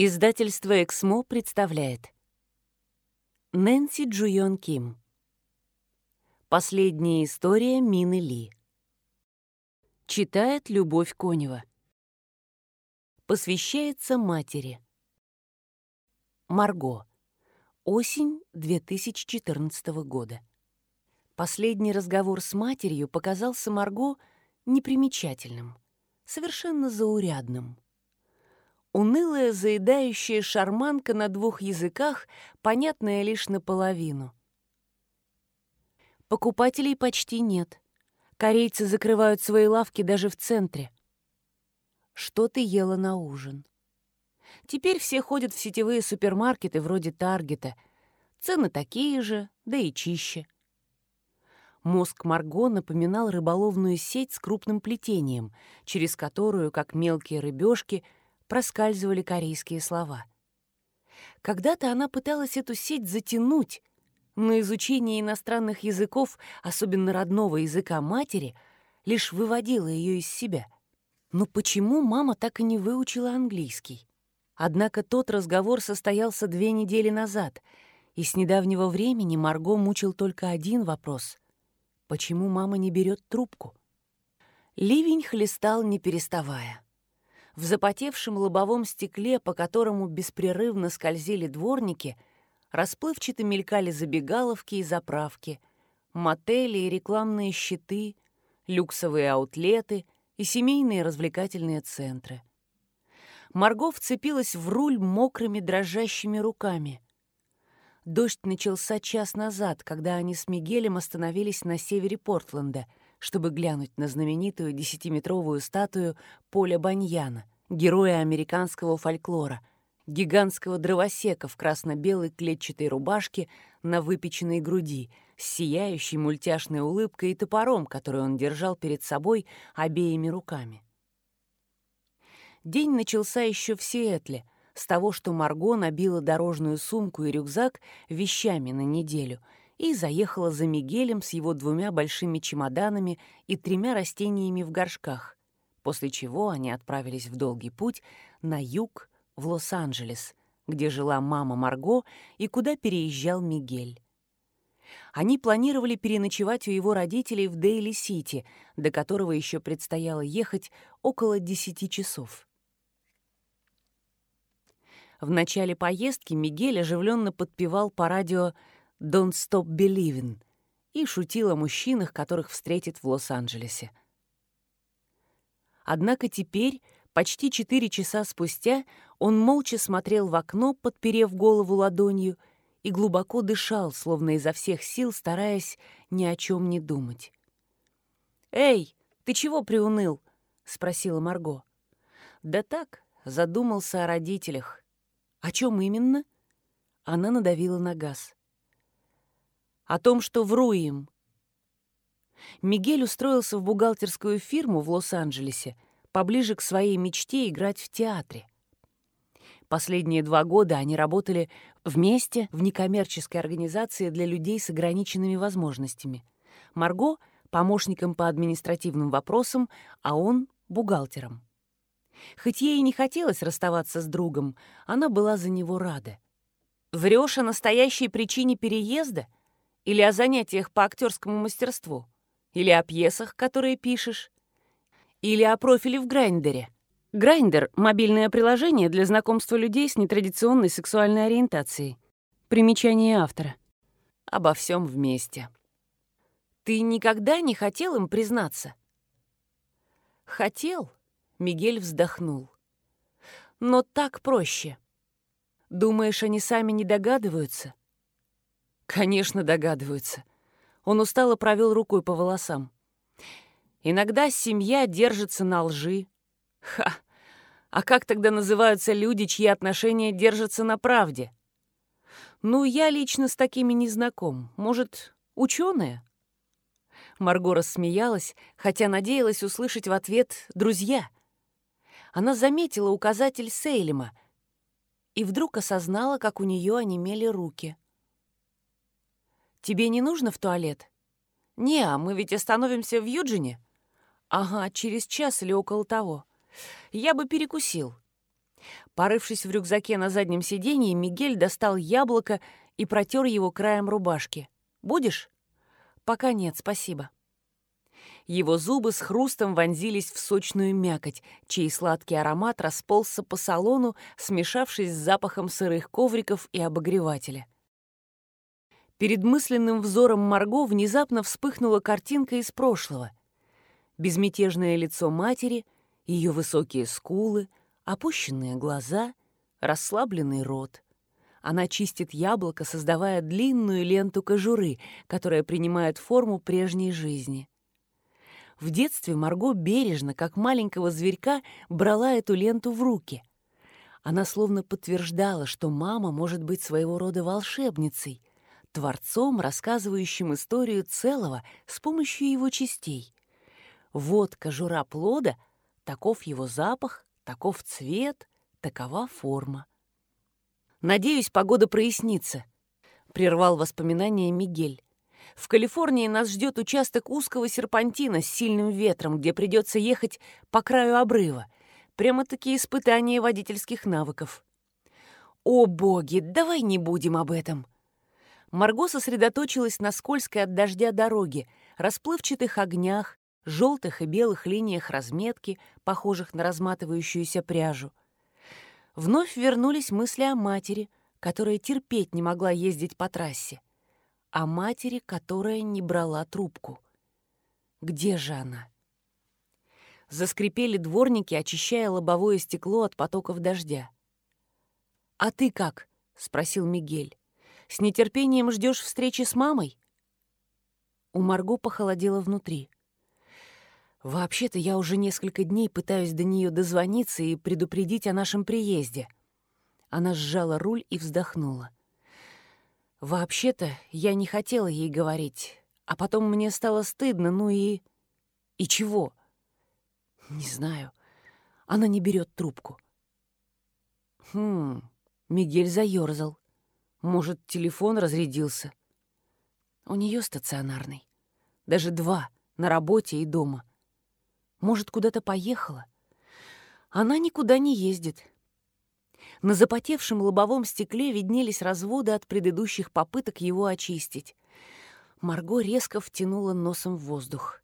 Издательство «Эксмо» представляет. Нэнси Джуйон Ким. Последняя история Мины Ли. Читает Любовь Конева. Посвящается матери. Марго. Осень 2014 года. Последний разговор с матерью показался Марго непримечательным, совершенно заурядным — Унылая, заедающая шарманка на двух языках, понятная лишь наполовину. Покупателей почти нет. Корейцы закрывают свои лавки даже в центре. Что ты ела на ужин? Теперь все ходят в сетевые супермаркеты вроде Таргета. Цены такие же, да и чище. Мозг Марго напоминал рыболовную сеть с крупным плетением, через которую, как мелкие рыбешки, проскальзывали корейские слова. Когда-то она пыталась эту сеть затянуть, но изучение иностранных языков, особенно родного языка матери, лишь выводило ее из себя. Но почему мама так и не выучила английский? Однако тот разговор состоялся две недели назад, и с недавнего времени Марго мучил только один вопрос — почему мама не берет трубку? Ливень хлестал, не переставая. В запотевшем лобовом стекле, по которому беспрерывно скользили дворники, расплывчато мелькали забегаловки и заправки, мотели и рекламные щиты, люксовые аутлеты и семейные развлекательные центры. Марго вцепилась в руль мокрыми дрожащими руками. Дождь начался час назад, когда они с Мигелем остановились на севере Портленда — чтобы глянуть на знаменитую десятиметровую статую Поля Баньяна, героя американского фольклора, гигантского дровосека в красно-белой клетчатой рубашке на выпеченной груди, с сияющей мультяшной улыбкой и топором, который он держал перед собой обеими руками. День начался еще в Сиэтле, с того, что Марго набила дорожную сумку и рюкзак вещами на неделю — и заехала за Мигелем с его двумя большими чемоданами и тремя растениями в горшках, после чего они отправились в долгий путь на юг, в Лос-Анджелес, где жила мама Марго и куда переезжал Мигель. Они планировали переночевать у его родителей в Дейли-Сити, до которого еще предстояло ехать около десяти часов. В начале поездки Мигель оживленно подпевал по радио «Don't Stop Believing» и шутил о мужчинах, которых встретит в Лос-Анджелесе. Однако теперь, почти четыре часа спустя, он молча смотрел в окно, подперев голову ладонью, и глубоко дышал, словно изо всех сил стараясь ни о чем не думать. «Эй, ты чего приуныл?» — спросила Марго. «Да так, задумался о родителях». «О чем именно?» Она надавила на газ о том, что вру им. Мигель устроился в бухгалтерскую фирму в Лос-Анджелесе, поближе к своей мечте играть в театре. Последние два года они работали вместе в некоммерческой организации для людей с ограниченными возможностями. Марго — помощником по административным вопросам, а он — бухгалтером. Хоть ей и не хотелось расставаться с другом, она была за него рада. «Врёшь о настоящей причине переезда?» Или о занятиях по актерскому мастерству? Или о пьесах, которые пишешь? Или о профиле в Grindr е? Grindr — мобильное приложение для знакомства людей с нетрадиционной сексуальной ориентацией. Примечание автора. Обо всем вместе. Ты никогда не хотел им признаться? Хотел, Мигель вздохнул. Но так проще. Думаешь, они сами не догадываются? Конечно, догадываются. Он устало провел рукой по волосам. Иногда семья держится на лжи. Ха! А как тогда называются люди, чьи отношения держатся на правде? Ну, я лично с такими не знаком. Может, ученые? Марго рассмеялась, хотя надеялась услышать в ответ «друзья». Она заметила указатель Сейлема и вдруг осознала, как у нее онемели руки — Тебе не нужно в туалет? Не, а мы ведь остановимся в Юджине. Ага, через час или около того. Я бы перекусил. Порывшись в рюкзаке на заднем сиденье, Мигель достал яблоко и протер его краем рубашки. «Будешь?» «Пока нет, спасибо». Его зубы с хрустом вонзились в сочную мякоть, чей сладкий аромат расползся по салону, смешавшись с запахом сырых ковриков и обогревателя. Перед мысленным взором Марго внезапно вспыхнула картинка из прошлого. Безмятежное лицо матери, ее высокие скулы, опущенные глаза, расслабленный рот. Она чистит яблоко, создавая длинную ленту кожуры, которая принимает форму прежней жизни. В детстве Марго бережно, как маленького зверька, брала эту ленту в руки. Она словно подтверждала, что мама может быть своего рода волшебницей, творцом, рассказывающим историю целого с помощью его частей. Вот кожура плода, таков его запах, таков цвет, такова форма. «Надеюсь, погода прояснится», — прервал воспоминания Мигель. «В Калифорнии нас ждет участок узкого серпантина с сильным ветром, где придется ехать по краю обрыва. Прямо-таки испытание водительских навыков». «О, боги, давай не будем об этом!» Марго сосредоточилась на скользкой от дождя дороге, расплывчатых огнях, желтых и белых линиях разметки, похожих на разматывающуюся пряжу. Вновь вернулись мысли о матери, которая терпеть не могла ездить по трассе. О матери, которая не брала трубку. Где же она? Заскрипели дворники, очищая лобовое стекло от потоков дождя. «А ты как?» — спросил Мигель. С нетерпением ждешь встречи с мамой?» У Марго похолодело внутри. «Вообще-то я уже несколько дней пытаюсь до нее дозвониться и предупредить о нашем приезде». Она сжала руль и вздохнула. «Вообще-то я не хотела ей говорить, а потом мне стало стыдно, ну и... И чего?» «Не знаю. Она не берет трубку». «Хм...» — Мигель заерзал. Может, телефон разрядился. У нее стационарный. Даже два, на работе и дома. Может, куда-то поехала. Она никуда не ездит. На запотевшем лобовом стекле виднелись разводы от предыдущих попыток его очистить. Марго резко втянула носом в воздух.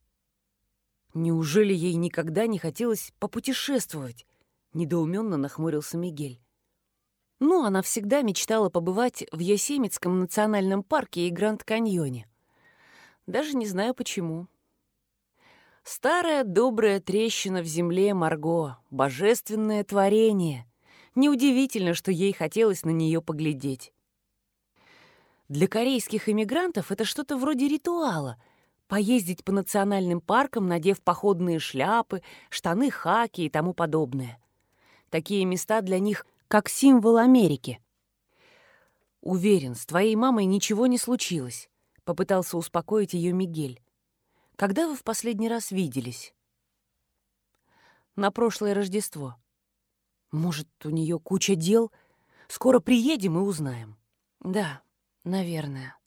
Неужели ей никогда не хотелось попутешествовать? Недоуменно нахмурился Мигель. Ну, она всегда мечтала побывать в Йосемитском национальном парке и Гранд-каньоне. Даже не знаю почему. Старая добрая трещина в земле Марго, божественное творение. Неудивительно, что ей хотелось на нее поглядеть. Для корейских иммигрантов это что-то вроде ритуала — поездить по национальным паркам, надев походные шляпы, штаны хаки и тому подобное. Такие места для них как символ Америки. «Уверен, с твоей мамой ничего не случилось», — попытался успокоить ее Мигель. «Когда вы в последний раз виделись?» «На прошлое Рождество». «Может, у нее куча дел? Скоро приедем и узнаем». «Да, наверное.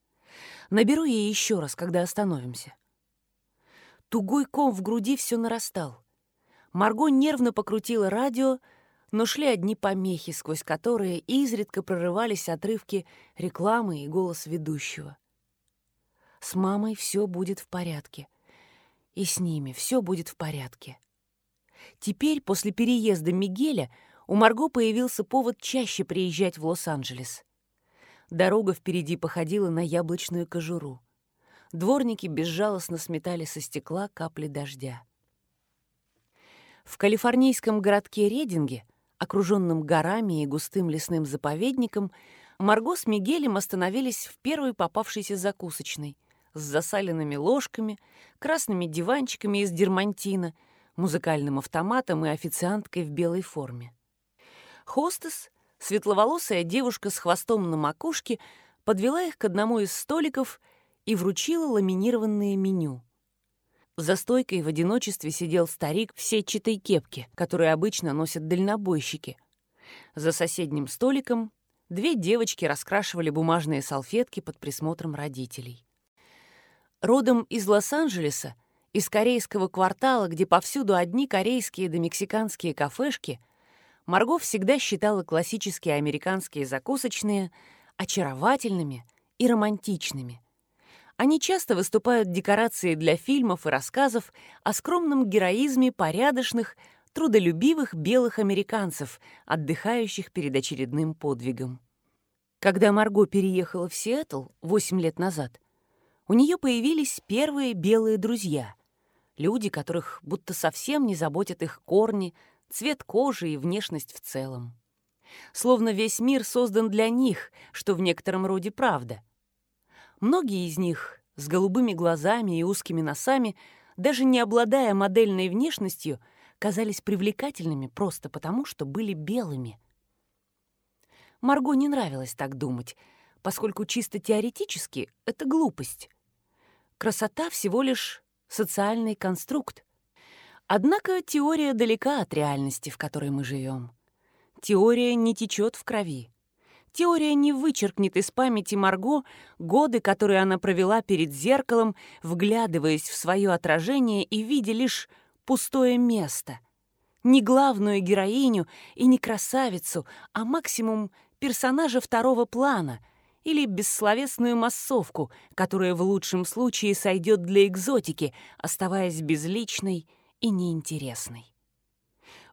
Наберу ей еще раз, когда остановимся». Тугой ком в груди все нарастал. Марго нервно покрутила радио, но шли одни помехи, сквозь которые изредка прорывались отрывки рекламы и голос ведущего. С мамой все будет в порядке. И с ними все будет в порядке. Теперь, после переезда Мигеля, у Марго появился повод чаще приезжать в Лос-Анджелес. Дорога впереди походила на яблочную кожуру. Дворники безжалостно сметали со стекла капли дождя. В калифорнийском городке Рединге окруженным горами и густым лесным заповедником, Марго с Мигелем остановились в первой попавшейся закусочной с засаленными ложками, красными диванчиками из дермантина, музыкальным автоматом и официанткой в белой форме. Хостес, светловолосая девушка с хвостом на макушке, подвела их к одному из столиков и вручила ламинированное меню. За стойкой в одиночестве сидел старик в сетчатой кепке, которую обычно носят дальнобойщики. За соседним столиком две девочки раскрашивали бумажные салфетки под присмотром родителей. Родом из Лос-Анджелеса, из корейского квартала, где повсюду одни корейские да мексиканские кафешки, Марго всегда считала классические американские закусочные очаровательными и романтичными. Они часто выступают декорацией для фильмов и рассказов о скромном героизме порядочных, трудолюбивых белых американцев, отдыхающих перед очередным подвигом. Когда Марго переехала в Сиэтл 8 лет назад, у нее появились первые белые друзья — люди, которых будто совсем не заботят их корни, цвет кожи и внешность в целом. Словно весь мир создан для них, что в некотором роде правда. Многие из них с голубыми глазами и узкими носами, даже не обладая модельной внешностью, казались привлекательными просто потому, что были белыми. Марго не нравилось так думать, поскольку чисто теоретически это глупость. Красота всего лишь социальный конструкт. Однако теория далека от реальности, в которой мы живем. Теория не течет в крови. Теория не вычеркнет из памяти Марго годы, которые она провела перед зеркалом, вглядываясь в свое отражение и видя лишь пустое место. Не главную героиню и не красавицу, а максимум персонажа второго плана или бессловесную массовку, которая в лучшем случае сойдет для экзотики, оставаясь безличной и неинтересной.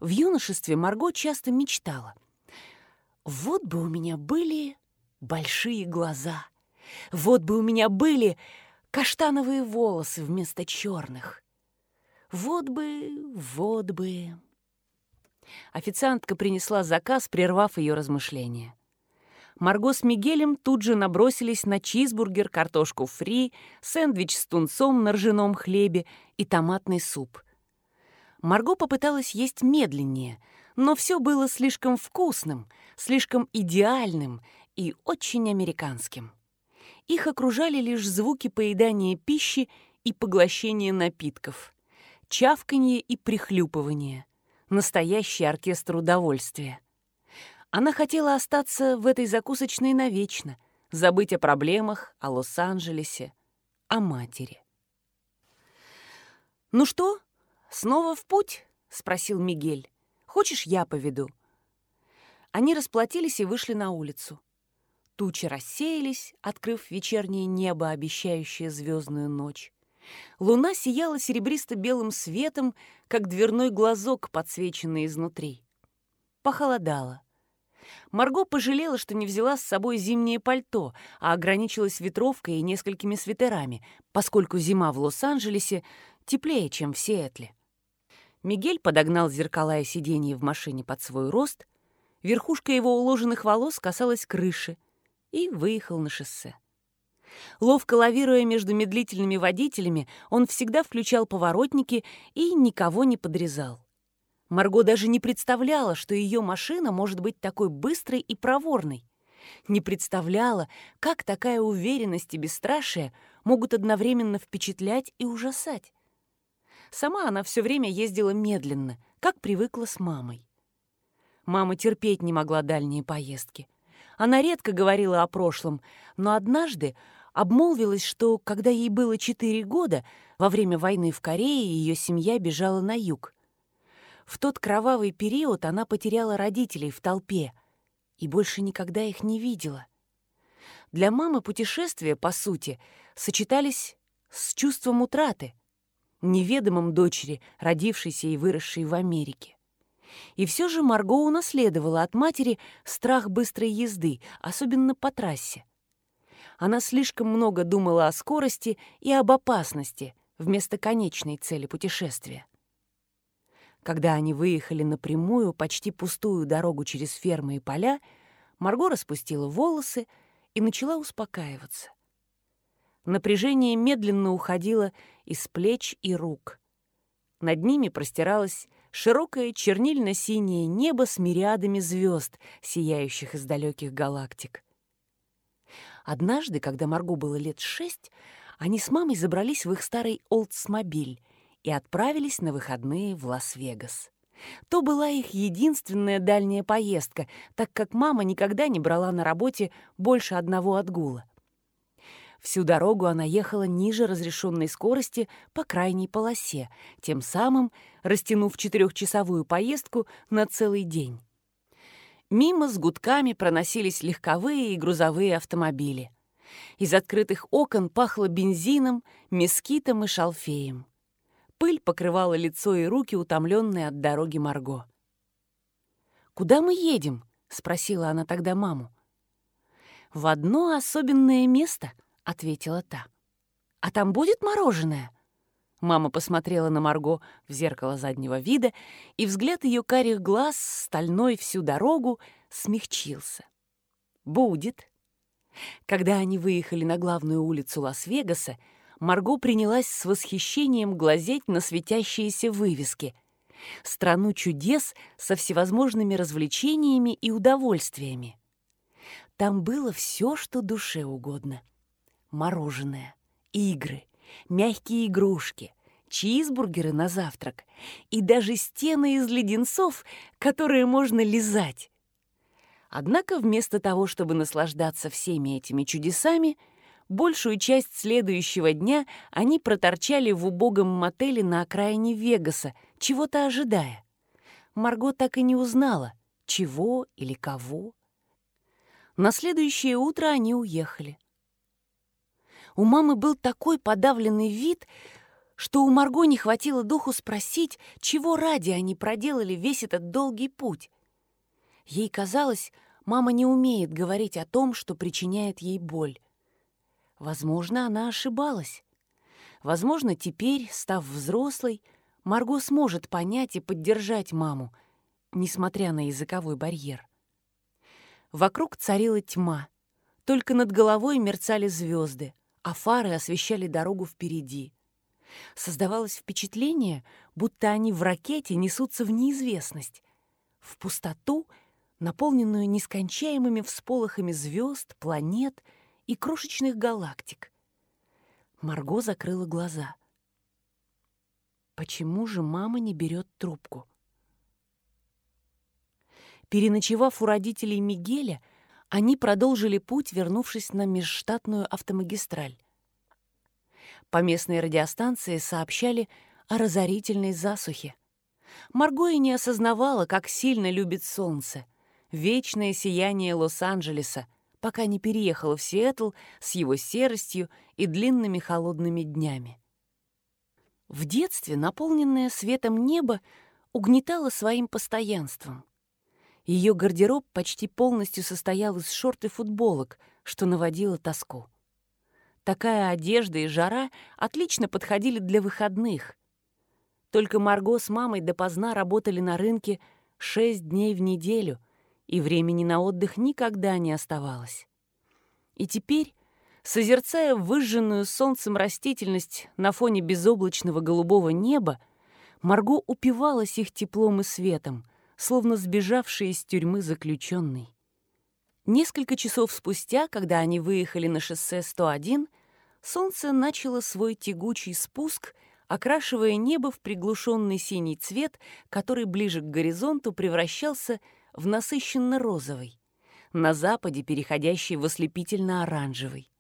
В юношестве Марго часто мечтала. «Вот бы у меня были большие глаза, вот бы у меня были каштановые волосы вместо черных. Вот бы, вот бы...» Официантка принесла заказ, прервав ее размышления. Марго с Мигелем тут же набросились на чизбургер, картошку фри, сэндвич с тунцом на ржаном хлебе и томатный суп. Марго попыталась есть медленнее, но все было слишком вкусным, слишком идеальным и очень американским. Их окружали лишь звуки поедания пищи и поглощения напитков, чавканье и прихлюпывание, настоящий оркестр удовольствия. Она хотела остаться в этой закусочной навечно, забыть о проблемах, о Лос-Анджелесе, о матери. «Ну что, «Снова в путь?» — спросил Мигель. «Хочешь, я поведу?» Они расплатились и вышли на улицу. Тучи рассеялись, открыв вечернее небо, обещающее звездную ночь. Луна сияла серебристо-белым светом, как дверной глазок, подсвеченный изнутри. Похолодало. Марго пожалела, что не взяла с собой зимнее пальто, а ограничилась ветровкой и несколькими свитерами, поскольку зима в Лос-Анджелесе теплее, чем в Сиэтле. Мигель подогнал зеркала и сиденье в машине под свой рост, верхушка его уложенных волос касалась крыши и выехал на шоссе. Ловко лавируя между медлительными водителями, он всегда включал поворотники и никого не подрезал. Марго даже не представляла, что ее машина может быть такой быстрой и проворной. Не представляла, как такая уверенность и бесстрашие могут одновременно впечатлять и ужасать. Сама она все время ездила медленно, как привыкла с мамой. Мама терпеть не могла дальние поездки. Она редко говорила о прошлом, но однажды обмолвилась, что, когда ей было четыре года, во время войны в Корее ее семья бежала на юг. В тот кровавый период она потеряла родителей в толпе и больше никогда их не видела. Для мамы путешествия, по сути, сочетались с чувством утраты — неведомом дочери, родившейся и выросшей в Америке. И все же Марго унаследовала от матери страх быстрой езды, особенно по трассе. Она слишком много думала о скорости и об опасности вместо конечной цели путешествия. Когда они выехали на прямую, почти пустую дорогу через фермы и поля, Марго распустила волосы и начала успокаиваться. Напряжение медленно уходило из плеч и рук. Над ними простиралось широкое чернильно-синее небо с мириадами звезд, сияющих из далеких галактик. Однажды, когда Марго было лет шесть, они с мамой забрались в их старый Олдсмобиль и отправились на выходные в Лас-Вегас. То была их единственная дальняя поездка, так как мама никогда не брала на работе больше одного отгула. Всю дорогу она ехала ниже разрешенной скорости по крайней полосе, тем самым растянув четырехчасовую поездку на целый день. Мимо с гудками проносились легковые и грузовые автомобили. Из открытых окон пахло бензином, мескитом и шалфеем. Пыль покрывала лицо и руки, утомленные от дороги Марго. «Куда мы едем?» — спросила она тогда маму. «В одно особенное место», — ответила та. «А там будет мороженое?» Мама посмотрела на Марго в зеркало заднего вида, и взгляд ее карих глаз, стальной всю дорогу, смягчился. «Будет». Когда они выехали на главную улицу Лас-Вегаса, Марго принялась с восхищением глазеть на светящиеся вывески. Страну чудес со всевозможными развлечениями и удовольствиями. Там было все, что душе угодно. Мороженое, игры, мягкие игрушки, чизбургеры на завтрак и даже стены из леденцов, которые можно лизать. Однако вместо того, чтобы наслаждаться всеми этими чудесами, большую часть следующего дня они проторчали в убогом мотеле на окраине Вегаса, чего-то ожидая. Марго так и не узнала, чего или кого. На следующее утро они уехали. У мамы был такой подавленный вид, что у Марго не хватило духу спросить, чего ради они проделали весь этот долгий путь. Ей казалось, Мама не умеет говорить о том, что причиняет ей боль. Возможно, она ошибалась. Возможно, теперь, став взрослой, Марго сможет понять и поддержать маму, несмотря на языковой барьер. Вокруг царила тьма. Только над головой мерцали звезды, а фары освещали дорогу впереди. Создавалось впечатление, будто они в ракете несутся в неизвестность, в пустоту — наполненную нескончаемыми всполохами звезд, планет и крошечных галактик. Марго закрыла глаза. Почему же мама не берет трубку? Переночевав у родителей Мигеля, они продолжили путь, вернувшись на межштатную автомагистраль. По местной радиостанции сообщали о разорительной засухе. Марго и не осознавала, как сильно любит солнце — вечное сияние Лос-Анджелеса, пока не переехала в Сиэтл с его серостью и длинными холодными днями. В детстве, наполненное светом небо, угнетало своим постоянством. Ее гардероб почти полностью состоял из шорт и футболок, что наводило тоску. Такая одежда и жара отлично подходили для выходных. Только Марго с мамой допоздна работали на рынке шесть дней в неделю — и времени на отдых никогда не оставалось. И теперь, созерцая выжженную солнцем растительность на фоне безоблачного голубого неба, Марго упивалась их теплом и светом, словно сбежавший из тюрьмы заключенный. Несколько часов спустя, когда они выехали на шоссе 101, солнце начало свой тягучий спуск, окрашивая небо в приглушенный синий цвет, который ближе к горизонту превращался в насыщенно-розовый, на западе переходящий в ослепительно-оранжевый.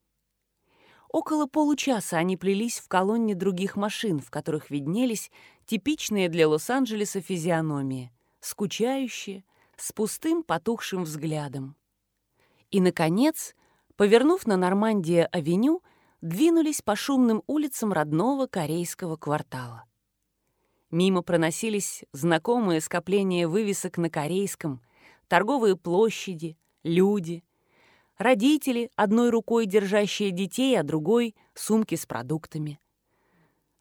Около получаса они плелись в колонне других машин, в которых виднелись типичные для Лос-Анджелеса физиономии, скучающие, с пустым потухшим взглядом. И, наконец, повернув на Нормандия-авеню, двинулись по шумным улицам родного корейского квартала. Мимо проносились знакомые скопления вывесок на корейском, торговые площади, люди, родители, одной рукой держащие детей, а другой — сумки с продуктами.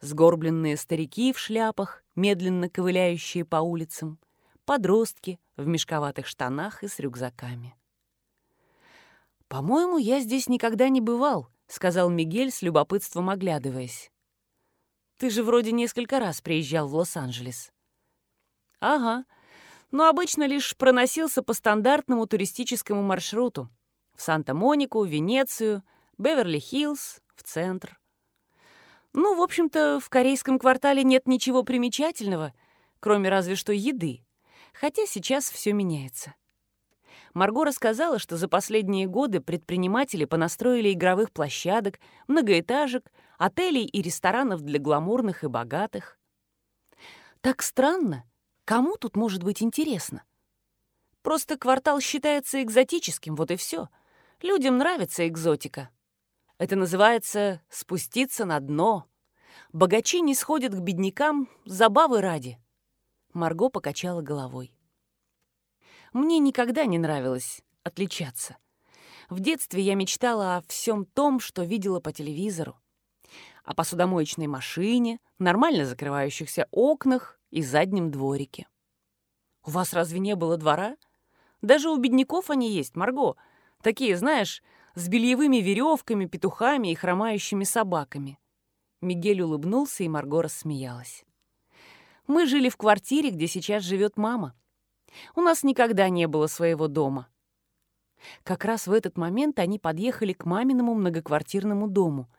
Сгорбленные старики в шляпах, медленно ковыляющие по улицам, подростки в мешковатых штанах и с рюкзаками. «По-моему, я здесь никогда не бывал», — сказал Мигель с любопытством оглядываясь. Ты же вроде несколько раз приезжал в Лос-Анджелес». «Ага, но обычно лишь проносился по стандартному туристическому маршруту. В Санта-Монику, Венецию, Беверли-Хиллз, в центр. Ну, в общем-то, в корейском квартале нет ничего примечательного, кроме разве что еды. Хотя сейчас все меняется. Марго рассказала, что за последние годы предприниматели понастроили игровых площадок, многоэтажек, отелей и ресторанов для гламурных и богатых. Так странно. Кому тут может быть интересно? Просто квартал считается экзотическим, вот и все. Людям нравится экзотика. Это называется «спуститься на дно». Богачи не сходят к беднякам забавы ради. Марго покачала головой. Мне никогда не нравилось отличаться. В детстве я мечтала о всем том, что видела по телевизору. О посудомоечной машине, нормально закрывающихся окнах и заднем дворике. У вас разве не было двора? Даже у бедняков они есть, Марго. Такие, знаешь, с бельевыми веревками, петухами и хромающими собаками. Мигель улыбнулся, и Марго рассмеялась. Мы жили в квартире, где сейчас живет мама. У нас никогда не было своего дома. Как раз в этот момент они подъехали к маминому многоквартирному дому,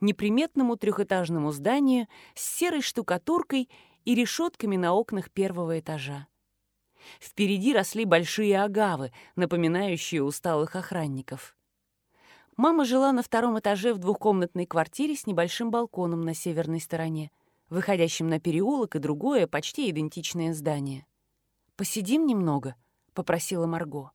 неприметному трехэтажному зданию с серой штукатуркой и решетками на окнах первого этажа. Впереди росли большие агавы, напоминающие усталых охранников. Мама жила на втором этаже в двухкомнатной квартире с небольшим балконом на северной стороне, выходящим на переулок и другое, почти идентичное здание. «Посидим немного», — попросила Марго.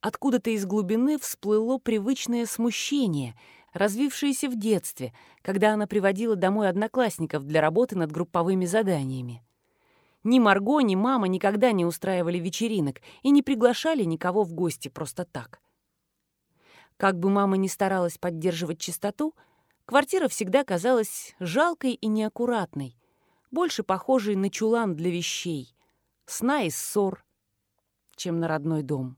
Откуда-то из глубины всплыло привычное смущение, развившееся в детстве, когда она приводила домой одноклассников для работы над групповыми заданиями. Ни Марго, ни мама никогда не устраивали вечеринок и не приглашали никого в гости просто так. Как бы мама ни старалась поддерживать чистоту, квартира всегда казалась жалкой и неаккуратной, больше похожей на чулан для вещей, сна и ссор, чем на родной дом.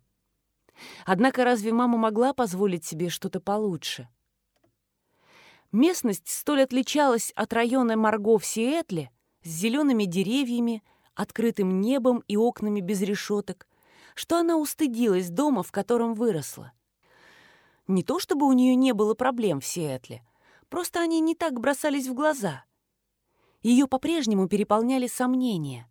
Однако разве мама могла позволить себе что-то получше? Местность столь отличалась от района Марго в Сиэтле с зелеными деревьями, открытым небом и окнами без решеток, что она устыдилась дома, в котором выросла. Не то чтобы у нее не было проблем в Сиэтле, просто они не так бросались в глаза. Ее по-прежнему переполняли сомнения.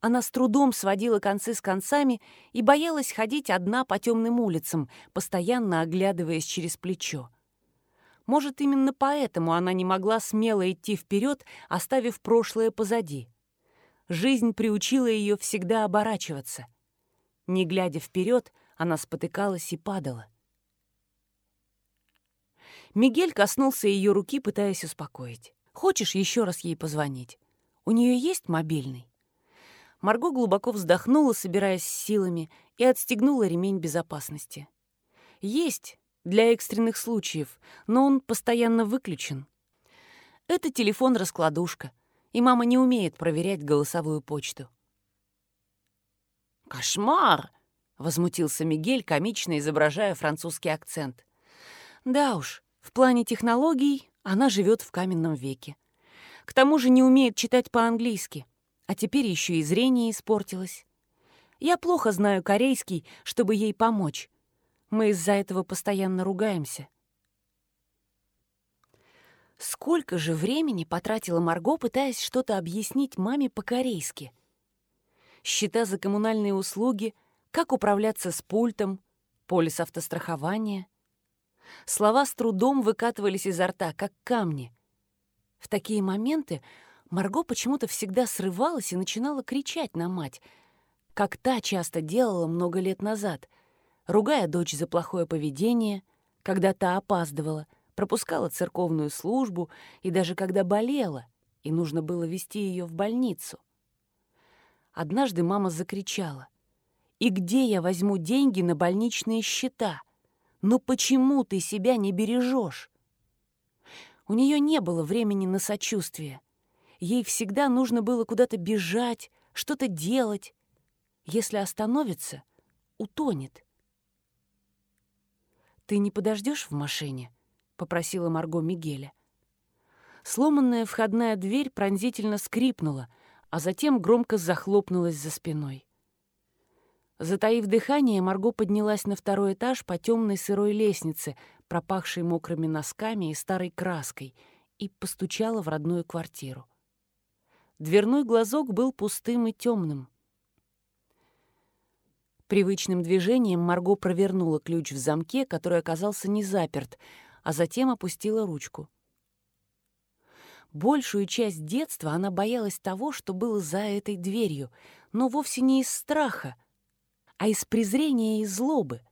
Она с трудом сводила концы с концами и боялась ходить одна по темным улицам, постоянно оглядываясь через плечо. Может, именно поэтому она не могла смело идти вперед, оставив прошлое позади. Жизнь приучила ее всегда оборачиваться. Не глядя вперед, она спотыкалась и падала. Мигель коснулся ее руки, пытаясь успокоить. «Хочешь еще раз ей позвонить? У нее есть мобильный?» Марго глубоко вздохнула, собираясь с силами, и отстегнула ремень безопасности. «Есть, для экстренных случаев, но он постоянно выключен. Это телефон-раскладушка, и мама не умеет проверять голосовую почту». «Кошмар!» — возмутился Мигель, комично изображая французский акцент. «Да уж, в плане технологий она живет в каменном веке. К тому же не умеет читать по-английски» а теперь еще и зрение испортилось. Я плохо знаю корейский, чтобы ей помочь. Мы из-за этого постоянно ругаемся. Сколько же времени потратила Марго, пытаясь что-то объяснить маме по-корейски? Счета за коммунальные услуги, как управляться с пультом, полис автострахования. Слова с трудом выкатывались изо рта, как камни. В такие моменты Марго почему-то всегда срывалась и начинала кричать на мать, как та часто делала много лет назад, ругая дочь за плохое поведение, когда та опаздывала, пропускала церковную службу и даже когда болела, и нужно было вести ее в больницу. Однажды мама закричала. «И где я возьму деньги на больничные счета? Ну почему ты себя не бережешь?» У нее не было времени на сочувствие. Ей всегда нужно было куда-то бежать, что-то делать. Если остановится, утонет. «Ты не подождешь в машине?» — попросила Марго Мигеля. Сломанная входная дверь пронзительно скрипнула, а затем громко захлопнулась за спиной. Затаив дыхание, Марго поднялась на второй этаж по темной сырой лестнице, пропахшей мокрыми носками и старой краской, и постучала в родную квартиру. Дверной глазок был пустым и темным. Привычным движением Марго провернула ключ в замке, который оказался не заперт, а затем опустила ручку. Большую часть детства она боялась того, что было за этой дверью, но вовсе не из страха, а из презрения и злобы.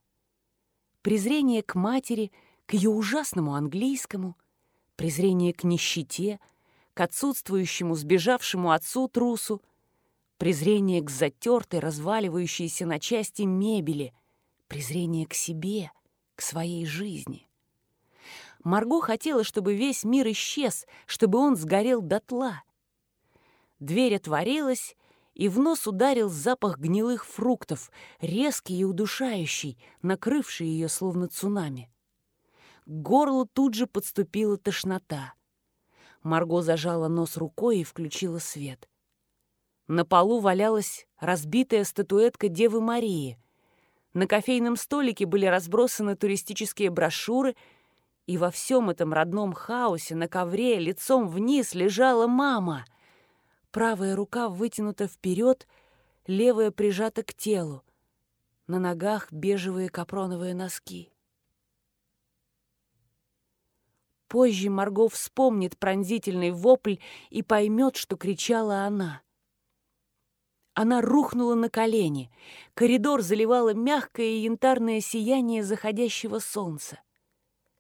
Презрение к матери, к ее ужасному английскому, презрение к нищете, к отсутствующему, сбежавшему отцу трусу, презрение к затертой, разваливающейся на части мебели, презрение к себе, к своей жизни. Марго хотела, чтобы весь мир исчез, чтобы он сгорел дотла. Дверь отворилась, и в нос ударил запах гнилых фруктов, резкий и удушающий, накрывший ее словно цунами. К горлу тут же подступила тошнота. Марго зажала нос рукой и включила свет. На полу валялась разбитая статуэтка Девы Марии. На кофейном столике были разбросаны туристические брошюры, и во всем этом родном хаосе на ковре лицом вниз лежала мама — Правая рука вытянута вперед, левая прижата к телу. На ногах бежевые капроновые носки. Позже Марго вспомнит пронзительный вопль и поймет, что кричала она. Она рухнула на колени. Коридор заливало мягкое янтарное сияние заходящего солнца.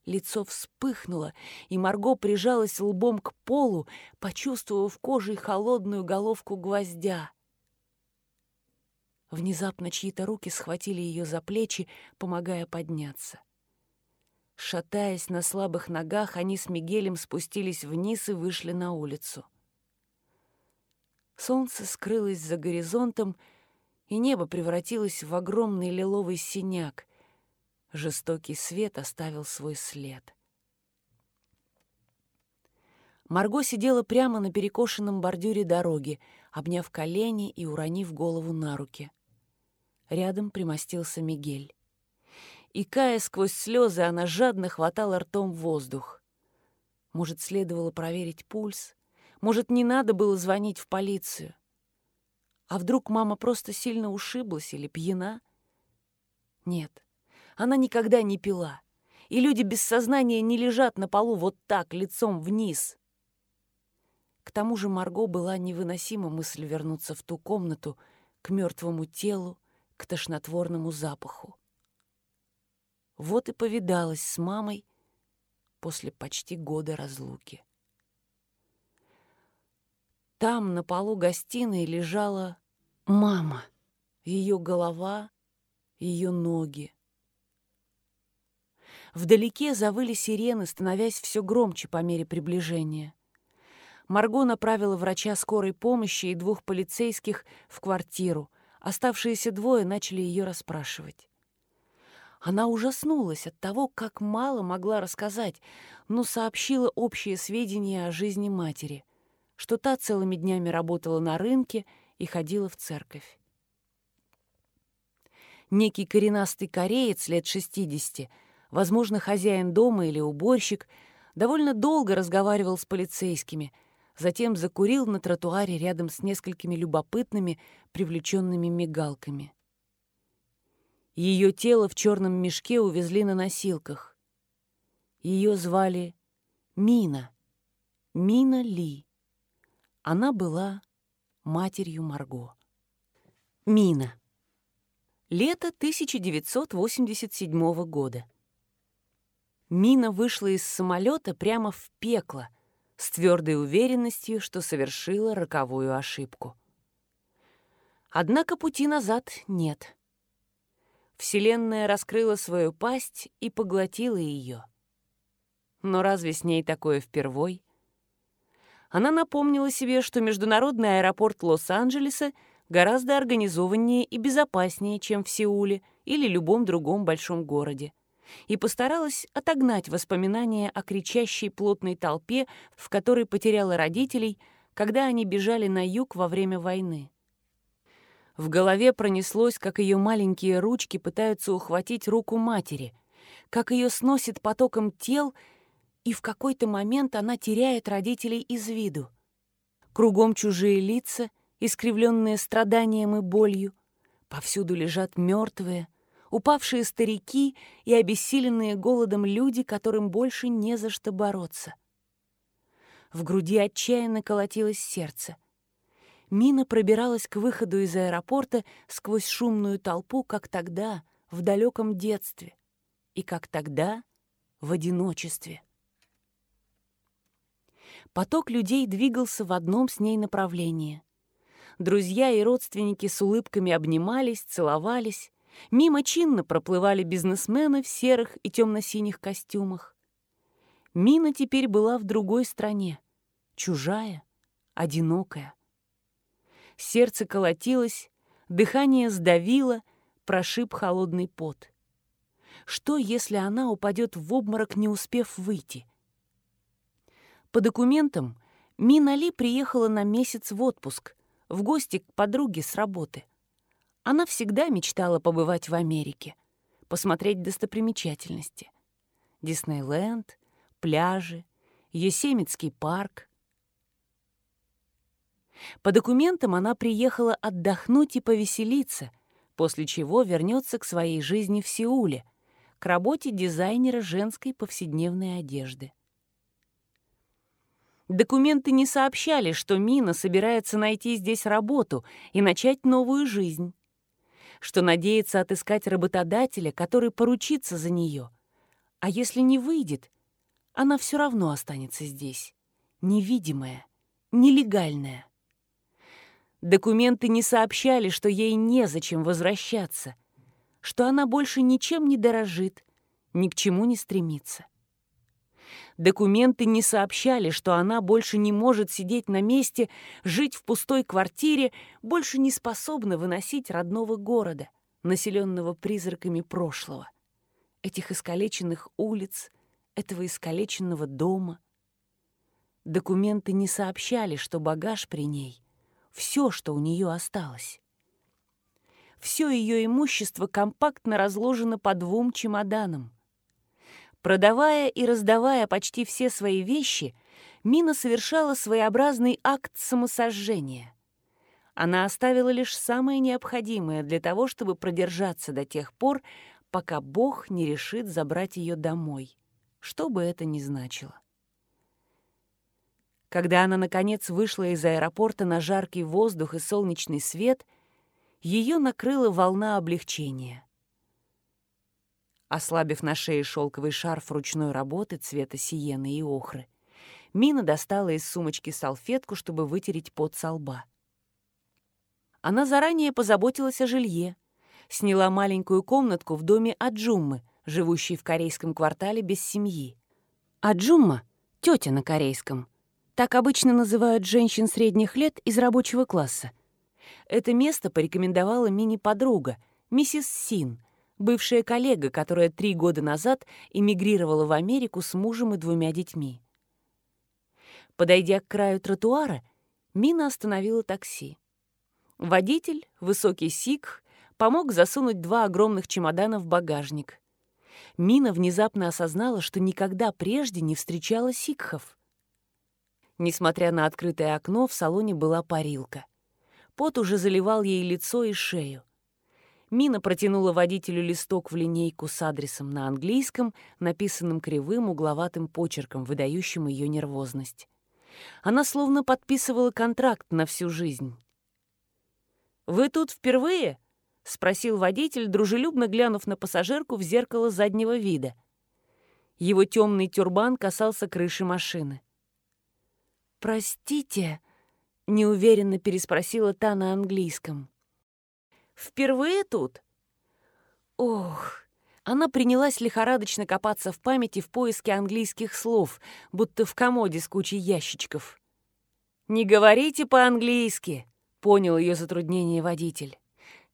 Лицо вспыхнуло, и Марго прижалась лбом к полу, почувствовав кожей холодную головку гвоздя. Внезапно чьи-то руки схватили ее за плечи, помогая подняться. Шатаясь на слабых ногах, они с Мигелем спустились вниз и вышли на улицу. Солнце скрылось за горизонтом, и небо превратилось в огромный лиловый синяк — Жестокий свет оставил свой след. Марго сидела прямо на перекошенном бордюре дороги, обняв колени и уронив голову на руки. Рядом примостился Мигель. И, кая сквозь слезы, она жадно хватала ртом воздух. Может, следовало проверить пульс? Может, не надо было звонить в полицию? А вдруг мама просто сильно ушиблась или пьяна? Нет, она никогда не пила. И люди без сознания не лежат на полу вот так, лицом вниз. К тому же Марго была невыносима мысль вернуться в ту комнату, к мертвому телу, к тошнотворному запаху. Вот и повидалась с мамой после почти года разлуки. Там, на полу гостиной, лежала мама. Ее голова, ее ноги. Вдалеке завыли сирены, становясь все громче по мере приближения. Марго направила врача скорой помощи и двух полицейских в квартиру. Оставшиеся двое начали ее расспрашивать. Она ужаснулась от того, как мало могла рассказать, но сообщила общие сведения о жизни матери, что та целыми днями работала на рынке и ходила в церковь. Некий коренастый кореец лет шестидесяти — Возможно, хозяин дома или уборщик довольно долго разговаривал с полицейскими, затем закурил на тротуаре рядом с несколькими любопытными, привлеченными мигалками. Ее тело в черном мешке увезли на носилках. Ее звали Мина, Мина Ли. Она была матерью Марго. Мина. Лето 1987 года. Мина вышла из самолета прямо в пекло, с твердой уверенностью, что совершила роковую ошибку. Однако пути назад нет. Вселенная раскрыла свою пасть и поглотила ее. Но разве с ней такое впервой? Она напомнила себе, что международный аэропорт Лос-Анджелеса гораздо организованнее и безопаснее, чем в Сеуле или любом другом большом городе и постаралась отогнать воспоминания о кричащей плотной толпе, в которой потеряла родителей, когда они бежали на юг во время войны. В голове пронеслось, как ее маленькие ручки пытаются ухватить руку матери, как ее сносит потоком тел, и в какой-то момент она теряет родителей из виду. Кругом чужие лица, искривленные страданием и болью, повсюду лежат мертвые, упавшие старики и обессиленные голодом люди, которым больше не за что бороться. В груди отчаянно колотилось сердце. Мина пробиралась к выходу из аэропорта сквозь шумную толпу, как тогда, в далеком детстве, и как тогда, в одиночестве. Поток людей двигался в одном с ней направлении. Друзья и родственники с улыбками обнимались, целовались. Мимо чинно проплывали бизнесмены в серых и темно-синих костюмах. Мина теперь была в другой стране, чужая, одинокая. Сердце колотилось, дыхание сдавило, прошиб холодный пот. Что, если она упадет в обморок, не успев выйти? По документам, Мина Ли приехала на месяц в отпуск, в гости к подруге с работы. Она всегда мечтала побывать в Америке, посмотреть достопримечательности. Диснейленд, пляжи, Есемитский парк. По документам она приехала отдохнуть и повеселиться, после чего вернется к своей жизни в Сеуле, к работе дизайнера женской повседневной одежды. Документы не сообщали, что Мина собирается найти здесь работу и начать новую жизнь, что надеется отыскать работодателя, который поручится за нее. А если не выйдет, она все равно останется здесь, невидимая, нелегальная. Документы не сообщали, что ей незачем возвращаться, что она больше ничем не дорожит, ни к чему не стремится. Документы не сообщали, что она больше не может сидеть на месте, жить в пустой квартире, больше не способна выносить родного города, населенного призраками прошлого. Этих искалеченных улиц, этого искалеченного дома. Документы не сообщали, что багаж при ней — все, что у нее осталось. Все ее имущество компактно разложено по двум чемоданам. Продавая и раздавая почти все свои вещи, Мина совершала своеобразный акт самосожжения. Она оставила лишь самое необходимое для того, чтобы продержаться до тех пор, пока Бог не решит забрать ее домой, что бы это ни значило. Когда она, наконец, вышла из аэропорта на жаркий воздух и солнечный свет, ее накрыла волна облегчения. Ослабив на шее шелковый шарф ручной работы цвета сиены и охры, Мина достала из сумочки салфетку, чтобы вытереть пот со лба. Она заранее позаботилась о жилье, сняла маленькую комнатку в доме Аджуммы, живущей в корейском квартале без семьи. Аджумма — тетя на корейском. Так обычно называют женщин средних лет из рабочего класса. Это место порекомендовала мини-подруга, миссис Син, бывшая коллега, которая три года назад эмигрировала в Америку с мужем и двумя детьми. Подойдя к краю тротуара, Мина остановила такси. Водитель, высокий сикх, помог засунуть два огромных чемодана в багажник. Мина внезапно осознала, что никогда прежде не встречала сикхов. Несмотря на открытое окно, в салоне была парилка. Пот уже заливал ей лицо и шею. Мина протянула водителю листок в линейку с адресом на английском, написанным кривым угловатым почерком, выдающим ее нервозность. Она словно подписывала контракт на всю жизнь. «Вы тут впервые?» — спросил водитель, дружелюбно глянув на пассажирку в зеркало заднего вида. Его темный тюрбан касался крыши машины. «Простите», — неуверенно переспросила та на английском. Впервые тут?» Ох, она принялась лихорадочно копаться в памяти в поиске английских слов, будто в комоде с кучей ящичков. «Не говорите по-английски», — понял ее затруднение водитель.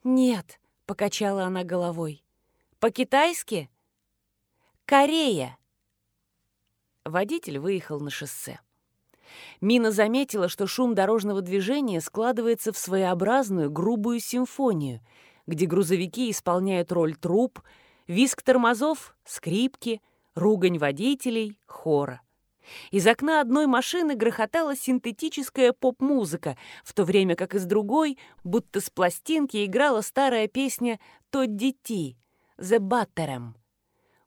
«Нет», — покачала она головой. «По-китайски?» «Корея». Водитель выехал на шоссе. Мина заметила, что шум дорожного движения складывается в своеобразную грубую симфонию, где грузовики исполняют роль труп, виск тормозов, скрипки, ругань водителей, хора. Из окна одной машины грохотала синтетическая поп-музыка, в то время как из другой, будто с пластинки, играла старая песня «Тодди Ти» «The Batterem».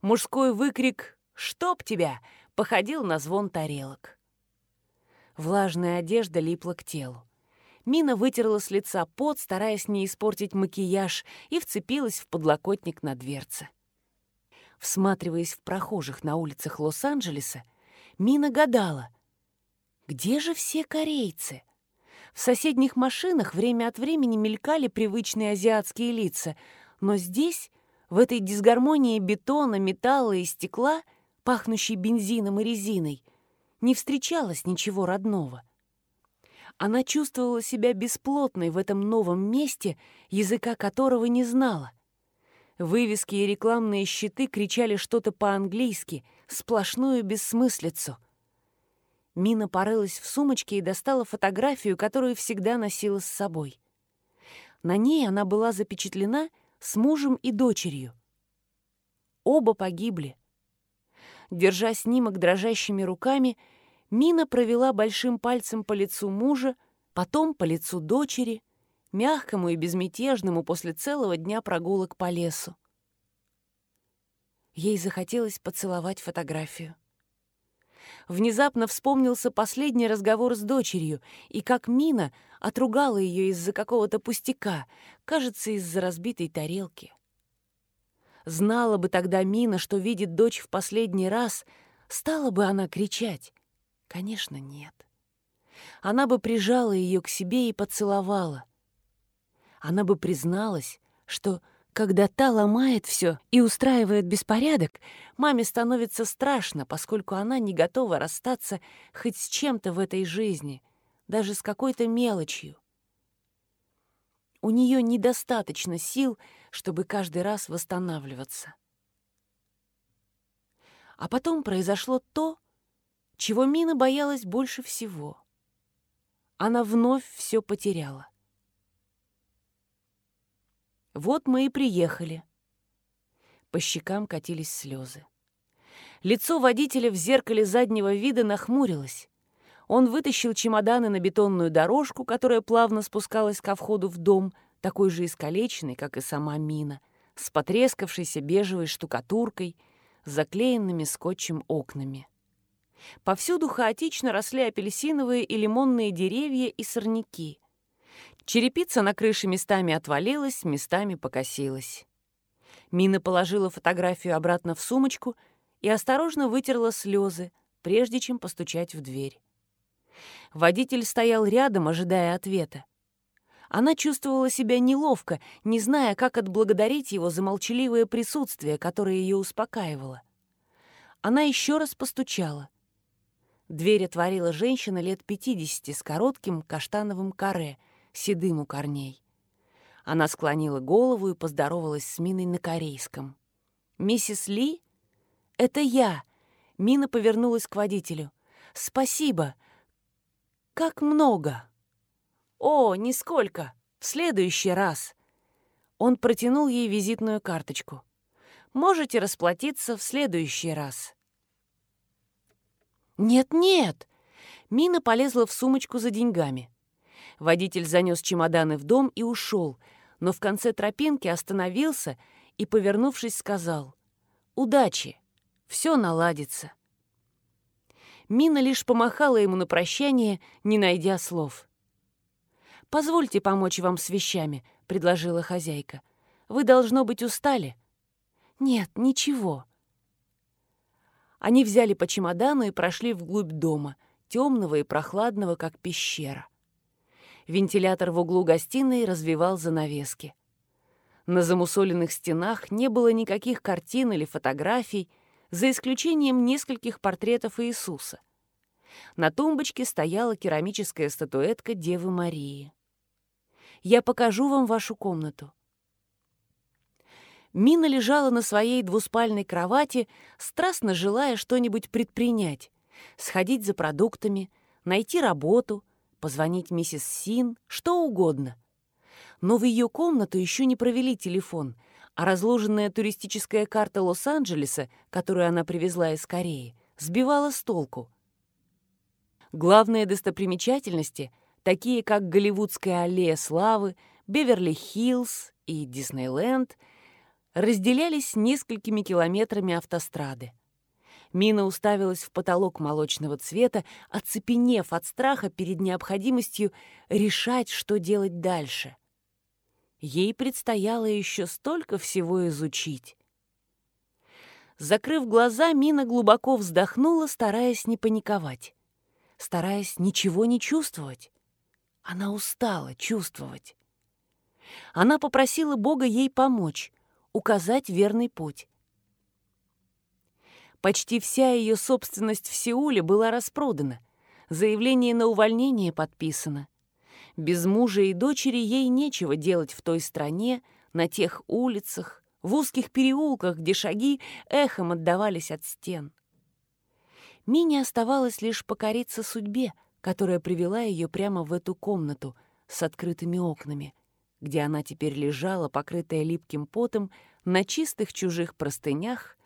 Мужской выкрик «Чтоб тебя!» походил на звон тарелок. Влажная одежда липла к телу. Мина вытерла с лица пот, стараясь не испортить макияж, и вцепилась в подлокотник на дверце. Всматриваясь в прохожих на улицах Лос-Анджелеса, Мина гадала, где же все корейцы? В соседних машинах время от времени мелькали привычные азиатские лица, но здесь, в этой дисгармонии бетона, металла и стекла, пахнущей бензином и резиной, не встречалось ничего родного — она чувствовала себя бесплотной в этом новом месте, языка которого не знала. Вывески и рекламные щиты кричали что-то по-английски, сплошную бессмыслицу. Мина порылась в сумочке и достала фотографию, которую всегда носила с собой. На ней она была запечатлена с мужем и дочерью. Оба погибли. Держа снимок дрожащими руками, Мина провела большим пальцем по лицу мужа, потом по лицу дочери, мягкому и безмятежному после целого дня прогулок по лесу. Ей захотелось поцеловать фотографию. Внезапно вспомнился последний разговор с дочерью, и как Мина отругала ее из-за какого-то пустяка, кажется, из-за разбитой тарелки. Знала бы тогда Мина, что видит дочь в последний раз, стала бы она кричать. Конечно, нет. Она бы прижала ее к себе и поцеловала. Она бы призналась, что, когда та ломает все и устраивает беспорядок, маме становится страшно, поскольку она не готова расстаться хоть с чем-то в этой жизни, даже с какой-то мелочью. У нее недостаточно сил, чтобы каждый раз восстанавливаться. А потом произошло то, чего Мина боялась больше всего. Она вновь все потеряла. Вот мы и приехали. По щекам катились слезы. Лицо водителя в зеркале заднего вида нахмурилось. Он вытащил чемоданы на бетонную дорожку, которая плавно спускалась ко входу в дом, такой же искалеченный, как и сама мина, с потрескавшейся бежевой штукатуркой, заклеенными скотчем окнами. Повсюду хаотично росли апельсиновые и лимонные деревья и сорняки. Черепица на крыше местами отвалилась, местами покосилась. Мина положила фотографию обратно в сумочку и осторожно вытерла слезы, прежде чем постучать в дверь. Водитель стоял рядом, ожидая ответа. Она чувствовала себя неловко, не зная, как отблагодарить его за молчаливое присутствие, которое ее успокаивало. Она еще раз постучала. Дверь отворила женщина лет пятидесяти с коротким каштановым каре, седым у корней. Она склонила голову и поздоровалась с Миной на корейском. «Миссис Ли? Это я!» Мина повернулась к водителю. «Спасибо! Как много!» «О, нисколько! В следующий раз!» Он протянул ей визитную карточку. «Можете расплатиться в следующий раз». «Нет-нет!» Мина полезла в сумочку за деньгами. Водитель занес чемоданы в дом и ушел, но в конце тропинки остановился и, повернувшись, сказал «Удачи! Все наладится!» Мина лишь помахала ему на прощание, не найдя слов. «Позвольте помочь вам с вещами», — предложила хозяйка. «Вы, должно быть, устали». «Нет, ничего», они взяли по чемодану и прошли вглубь дома, темного и прохладного, как пещера. Вентилятор в углу гостиной развивал занавески. На замусоленных стенах не было никаких картин или фотографий, за исключением нескольких портретов Иисуса. На тумбочке стояла керамическая статуэтка Девы Марии. «Я покажу вам вашу комнату», Мина лежала на своей двуспальной кровати, страстно желая что-нибудь предпринять. Сходить за продуктами, найти работу, позвонить миссис Син, что угодно. Но в ее комнату еще не провели телефон, а разложенная туристическая карта Лос-Анджелеса, которую она привезла из Кореи, сбивала с толку. Главные достопримечательности, такие как Голливудская аллея славы, Беверли-Хиллз и Диснейленд — разделялись несколькими километрами автострады. Мина уставилась в потолок молочного цвета, оцепенев от страха перед необходимостью решать, что делать дальше. Ей предстояло еще столько всего изучить. Закрыв глаза, Мина глубоко вздохнула, стараясь не паниковать, стараясь ничего не чувствовать. Она устала чувствовать. Она попросила Бога ей помочь, указать верный путь. Почти вся ее собственность в Сеуле была распродана, заявление на увольнение подписано. Без мужа и дочери ей нечего делать в той стране, на тех улицах, в узких переулках, где шаги эхом отдавались от стен. Мине оставалось лишь покориться судьбе, которая привела ее прямо в эту комнату с открытыми окнами, где она теперь лежала, покрытая липким потом, на чистых чужих простынях,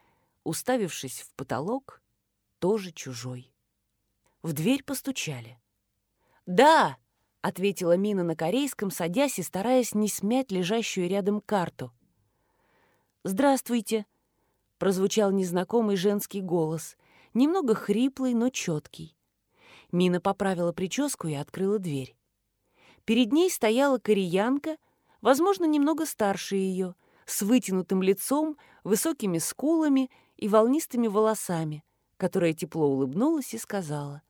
уставившись в потолок, тоже чужой. В дверь постучали. «Да!» — ответила Мина на корейском, садясь и стараясь не смять лежащую рядом карту. «Здравствуйте!» — прозвучал незнакомый женский голос, немного хриплый, но четкий. Мина поправила прическу и открыла дверь. Перед ней стояла кореянка, возможно, немного старше ее, с вытянутым лицом, высокими скулами и волнистыми волосами, которая тепло улыбнулась и сказала.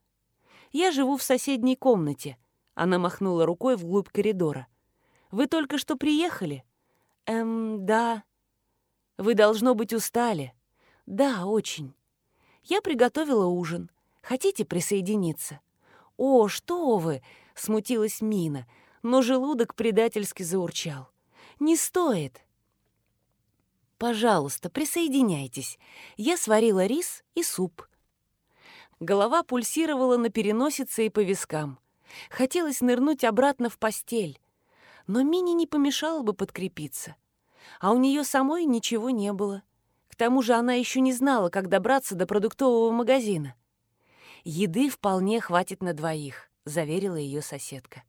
«Я живу в соседней комнате», — она махнула рукой вглубь коридора. «Вы только что приехали?» «Эм, да». «Вы, должно быть, устали». «Да, очень». «Я приготовила ужин. Хотите присоединиться?» «О, что вы!» — смутилась Мина, но желудок предательски заурчал. «Не стоит!» «Пожалуйста, присоединяйтесь. Я сварила рис и суп». Голова пульсировала на переносице и по вискам. Хотелось нырнуть обратно в постель. Но Мине не помешало бы подкрепиться. А у нее самой ничего не было. К тому же она еще не знала, как добраться до продуктового магазина. «Еды вполне хватит на двоих», — заверила ее соседка.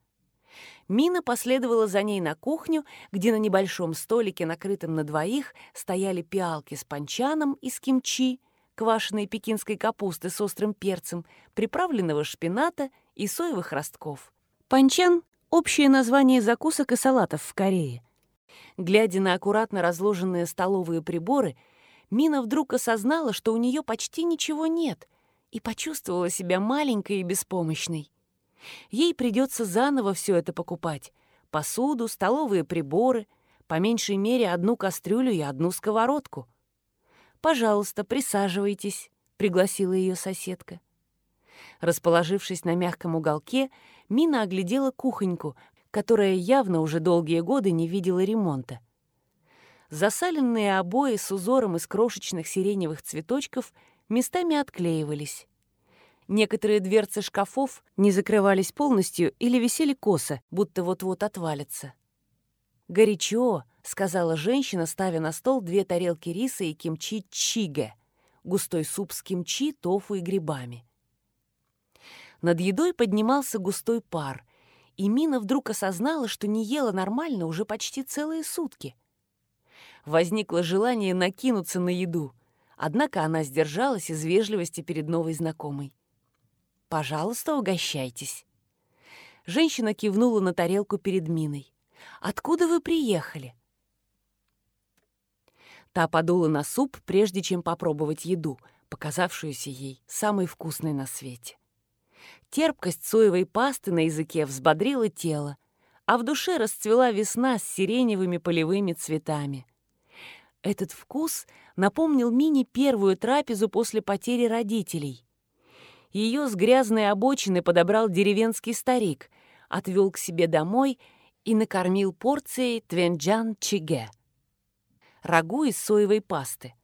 Мина последовала за ней на кухню, где на небольшом столике, накрытом на двоих, стояли пиалки с панчаном из кимчи, квашеной пекинской капусты с острым перцем, приправленного шпината и соевых ростков. Панчан — общее название закусок и салатов в Корее. Глядя на аккуратно разложенные столовые приборы, Мина вдруг осознала, что у нее почти ничего нет, и почувствовала себя маленькой и беспомощной. Ей придется заново все это покупать. Посуду, столовые приборы, по меньшей мере одну кастрюлю и одну сковородку. «Пожалуйста, присаживайтесь», — пригласила ее соседка. Расположившись на мягком уголке, Мина оглядела кухоньку, которая явно уже долгие годы не видела ремонта. Засаленные обои с узором из крошечных сиреневых цветочков местами отклеивались. Некоторые дверцы шкафов не закрывались полностью или висели косо, будто вот-вот отвалятся. «Горячо», — сказала женщина, ставя на стол две тарелки риса и кимчи чиге, густой суп с кимчи, тофу и грибами. Над едой поднимался густой пар, и Мина вдруг осознала, что не ела нормально уже почти целые сутки. Возникло желание накинуться на еду, однако она сдержалась из вежливости перед новой знакомой. «Пожалуйста, угощайтесь». Женщина кивнула на тарелку перед Миной. «Откуда вы приехали?» Та подула на суп, прежде чем попробовать еду, показавшуюся ей самой вкусной на свете. Терпкость соевой пасты на языке взбодрила тело, а в душе расцвела весна с сиреневыми полевыми цветами. Этот вкус напомнил Мине первую трапезу после потери родителей. Ее с грязной обочины подобрал деревенский старик, отвел к себе домой и накормил порцией твенджан чиге — рагу из соевой пасты.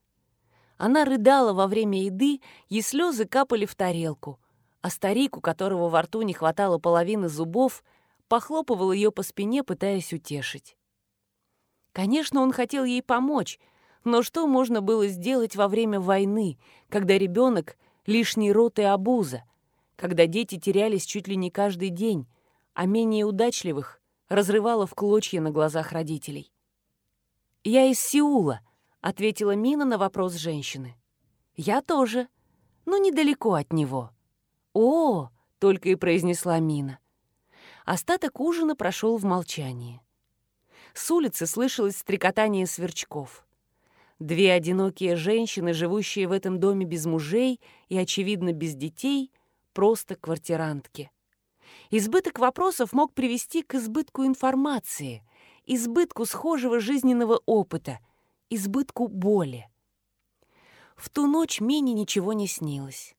Она рыдала во время еды, и слезы капали в тарелку, а старик, у которого во рту не хватало половины зубов, похлопывал ее по спине, пытаясь утешить. Конечно, он хотел ей помочь, но что можно было сделать во время войны, когда ребенок лишний рот и обуза, когда дети терялись чуть ли не каждый день, а менее удачливых разрывало в клочья на глазах родителей. «Я из Сеула», — ответила Мина на вопрос женщины. «Я тоже», но недалеко от него. «О!» — только и произнесла Мина. Остаток ужина прошел в молчании. С улицы слышалось стрекотание сверчков. Две одинокие женщины, живущие в этом доме без мужей и, очевидно, без детей, просто квартирантки. Избыток вопросов мог привести к избытку информации, избытку схожего жизненного опыта, избытку боли. В ту ночь Мине ничего не снилось.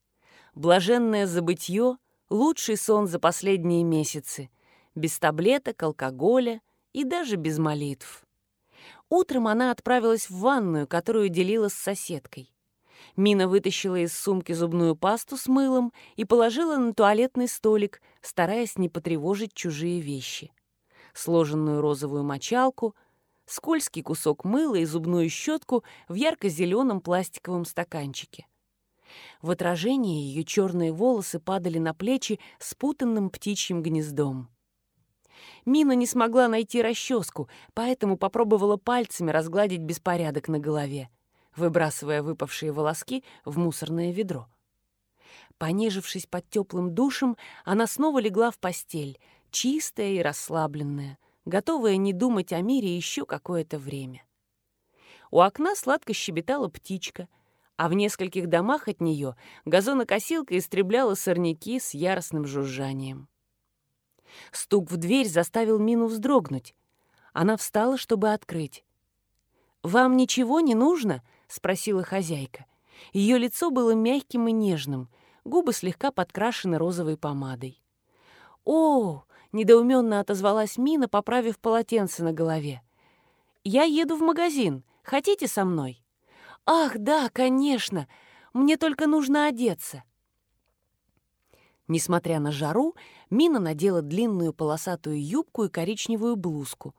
Блаженное забытье — лучший сон за последние месяцы, без таблеток, алкоголя и даже без молитв. Утром она отправилась в ванную, которую делила с соседкой. Мина вытащила из сумки зубную пасту с мылом и положила на туалетный столик, стараясь не потревожить чужие вещи. Сложенную розовую мочалку, скользкий кусок мыла и зубную щетку в ярко-зеленом пластиковом стаканчике. В отражении ее черные волосы падали на плечи спутанным птичьим гнездом. Мина не смогла найти расческу, поэтому попробовала пальцами разгладить беспорядок на голове, выбрасывая выпавшие волоски в мусорное ведро. Понежившись под теплым душем, она снова легла в постель, чистая и расслабленная, готовая не думать о мире еще какое-то время. У окна сладко щебетала птичка, а в нескольких домах от нее газонокосилка истребляла сорняки с яростным жужжанием. Стук в дверь заставил Мину вздрогнуть. Она встала, чтобы открыть. «Вам ничего не нужно?» — спросила хозяйка. Ее лицо было мягким и нежным, губы слегка подкрашены розовой помадой. «О!» — недоуменно отозвалась Мина, поправив полотенце на голове. «Я еду в магазин. Хотите со мной?» «Ах, да, конечно! Мне только нужно одеться!» Несмотря на жару, Мина надела длинную полосатую юбку и коричневую блузку.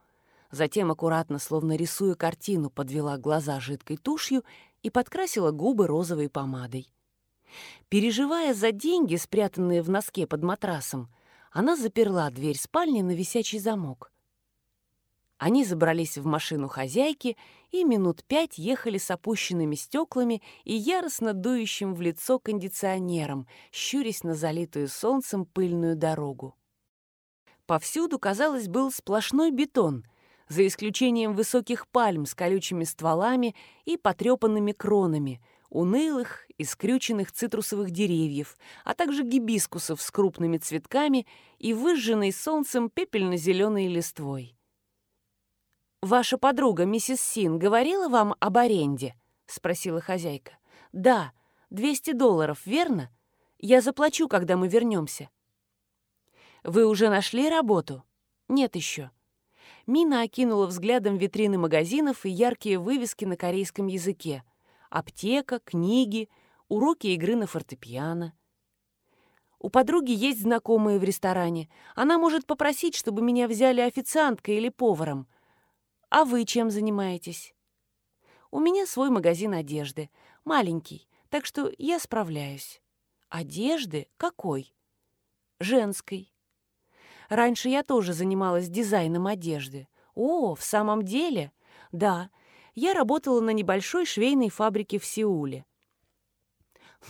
Затем аккуратно, словно рисуя картину, подвела глаза жидкой тушью и подкрасила губы розовой помадой. Переживая за деньги, спрятанные в носке под матрасом, она заперла дверь спальни на висячий замок. Они забрались в машину хозяйки и минут пять ехали с опущенными стеклами и яростно дующим в лицо кондиционером, щурясь на залитую солнцем пыльную дорогу. Повсюду, казалось, был сплошной бетон, за исключением высоких пальм с колючими стволами и потрепанными кронами, унылых и скрюченных цитрусовых деревьев, а также гибискусов с крупными цветками и выжженной солнцем пепельно-зеленой листвой. «Ваша подруга, миссис Син, говорила вам об аренде?» — спросила хозяйка. «Да, 200 долларов, верно? Я заплачу, когда мы вернемся». «Вы уже нашли работу?» «Нет еще». Мина окинула взглядом витрины магазинов и яркие вывески на корейском языке. Аптека, книги, уроки игры на фортепиано. У подруги есть знакомые в ресторане. Она может попросить, чтобы меня взяли официанткой или поваром. А вы чем занимаетесь? У меня свой магазин одежды. Маленький, так что я справляюсь. Одежды? Какой? Женской. Раньше я тоже занималась дизайном одежды. О, в самом деле? Да, я работала на небольшой швейной фабрике в Сеуле.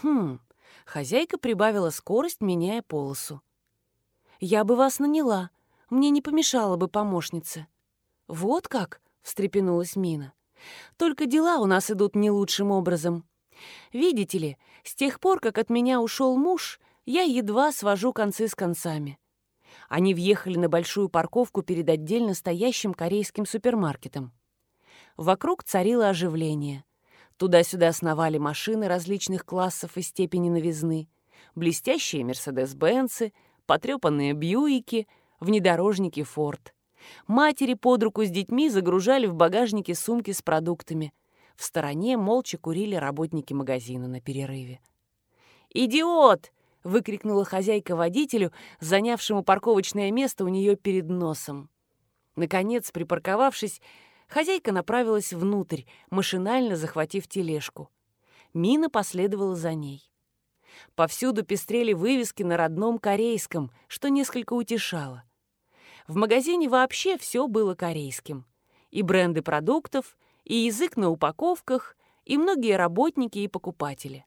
Хм, хозяйка прибавила скорость, меняя полосу. Я бы вас наняла. Мне не помешала бы помощница. «Вот как?» — встрепенулась Мина. «Только дела у нас идут не лучшим образом. Видите ли, с тех пор, как от меня ушел муж, я едва свожу концы с концами». Они въехали на большую парковку перед отдельно стоящим корейским супермаркетом. Вокруг царило оживление. Туда-сюда сновали машины различных классов и степени новизны, блестящие «Мерседес-Бенцы», потрепанные «Бьюики», внедорожники «Форд». Матери под руку с детьми загружали в багажники сумки с продуктами. В стороне молча курили работники магазина на перерыве. «Идиот!» — выкрикнула хозяйка водителю, занявшему парковочное место у нее перед носом. Наконец, припарковавшись, хозяйка направилась внутрь, машинально захватив тележку. Мина последовала за ней. Повсюду пестрели вывески на родном корейском, что несколько утешало. В магазине вообще все было корейским. И бренды продуктов, и язык на упаковках, и многие работники и покупатели.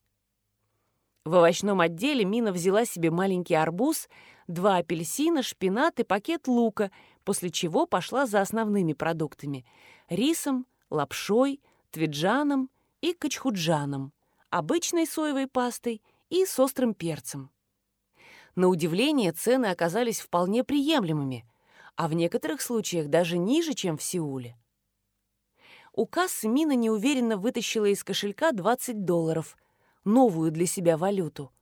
В овощном отделе Мина взяла себе маленький арбуз, два апельсина, шпинат и пакет лука, после чего пошла за основными продуктами – рисом, лапшой, твиджаном и качхуджаном, обычной соевой пастой и с острым перцем. На удивление, цены оказались вполне приемлемыми, а в некоторых случаях даже ниже, чем в Сеуле. У кассы Мина неуверенно вытащила из кошелька 20 долларов, новую для себя валюту.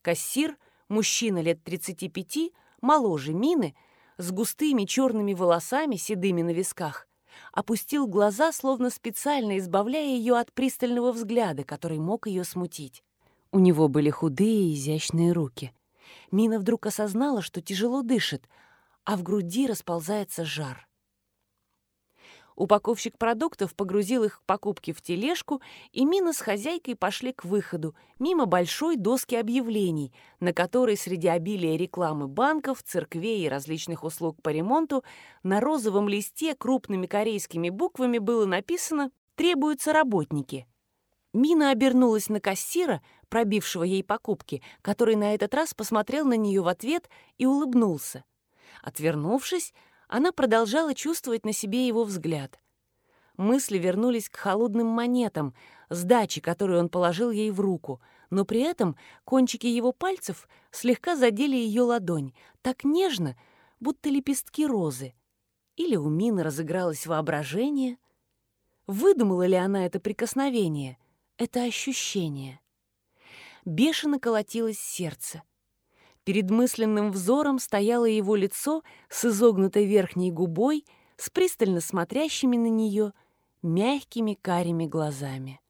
Кассир, мужчина лет 35, моложе Мины, с густыми черными волосами, седыми на висках, опустил глаза, словно специально избавляя ее от пристального взгляда, который мог ее смутить. У него были худые изящные руки. Мина вдруг осознала, что тяжело дышит, а в груди расползается жар. Упаковщик продуктов погрузил их к покупке в тележку, и Мина с хозяйкой пошли к выходу, мимо большой доски объявлений, на которой среди обилия рекламы банков, церквей и различных услуг по ремонту на розовом листе крупными корейскими буквами было написано «Требуются работники». Мина обернулась на кассира, пробившего ей покупки, который на этот раз посмотрел на нее в ответ и улыбнулся. Отвернувшись, она продолжала чувствовать на себе его взгляд. Мысли вернулись к холодным монетам, сдачи, которую он положил ей в руку, но при этом кончики его пальцев слегка задели ее ладонь, так нежно, будто лепестки розы. Или у Мины разыгралось воображение? Выдумала ли она это прикосновение, это ощущение? Бешено колотилось сердце — Перед мысленным взором стояло его лицо с изогнутой верхней губой, с пристально смотрящими на нее мягкими карими глазами.